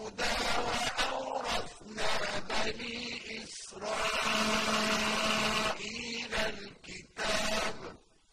الْهُدَىٰ وَأَوْرَثْنَا بَنِي